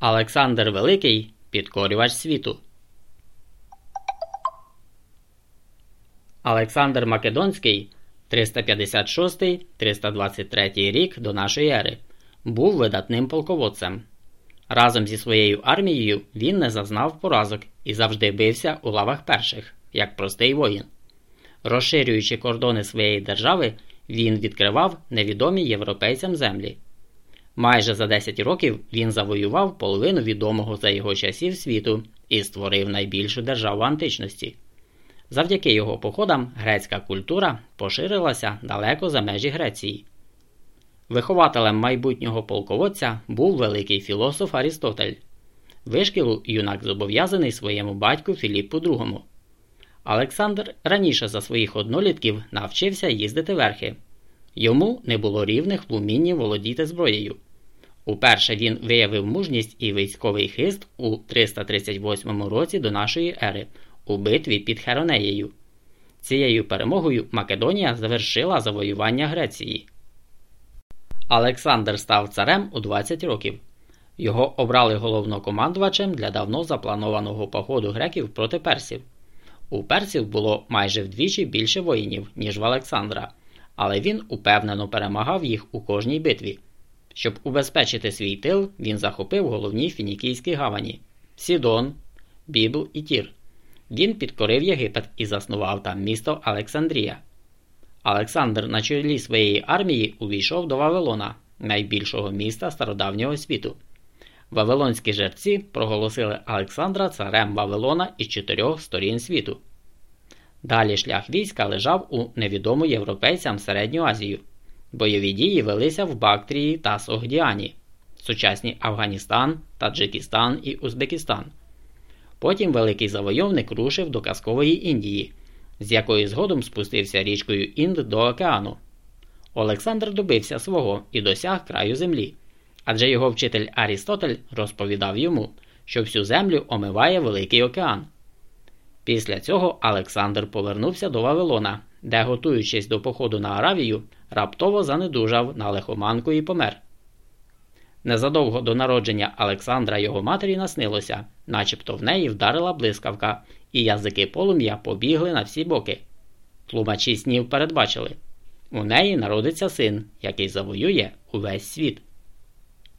Олександр Великий підкорювач світу. Олександр Македонський 356-323 рік до нашої ери був видатним полководцем. Разом зі своєю армією він не зазнав поразок і завжди бився у лавах перших, як простий воїн. Розширюючи кордони своєї держави, він відкривав невідомі європейцям землі. Майже за 10 років він завоював половину відомого за його часів світу і створив найбільшу державу античності. Завдяки його походам грецька культура поширилася далеко за межі Греції. Вихователем майбутнього полководця був великий філософ Арістотель. Вишкілу юнак зобов'язаний своєму батьку Філіппу II. Олександр раніше за своїх однолітків навчився їздити верхи. Йому не було рівних в умінні володіти зброєю. Уперше він виявив мужність і військовий хист у 338 році до нашої ери у битві під Херонеєю. Цією перемогою Македонія завершила завоювання Греції. Олександр став царем у 20 років. Його обрали головнокомандувачем для давно запланованого походу греків проти персів. У персів було майже вдвічі більше воїнів, ніж в Олександра, але він упевнено перемагав їх у кожній битві. Щоб убезпечити свій тил, він захопив головні фінікійські гавані Сідон, Бібл і Тір. Він підкорив Єгипет і заснував там місто Олександрія. Олександр на чолі своєї армії увійшов до Вавилона, найбільшого міста стародавнього світу. Вавилонські жерці проголосили Олександра царем Вавилона і чотирьох сторін світу. Далі шлях війська лежав у невідому європейцям Середню Азію. Бойові дії велися в Бактрії та Согдіані, сучасні Афганістан, Таджикистан і Узбекистан. Потім великий завойовник рушив до казкової Індії, з якої згодом спустився річкою Інд до океану. Олександр добився свого і досяг краю землі, адже його вчитель Арістотель розповідав йому, що всю землю омиває Великий океан. Після цього Олександр повернувся до Вавилона, де, готуючись до походу на Аравію, раптово занедужав на лихоманку і помер. Незадовго до народження Олександра його матері наснилося, начебто в неї вдарила блискавка, і язики полум'я побігли на всі боки. Тлумачі снів передбачили у неї народиться син, який завоює увесь світ.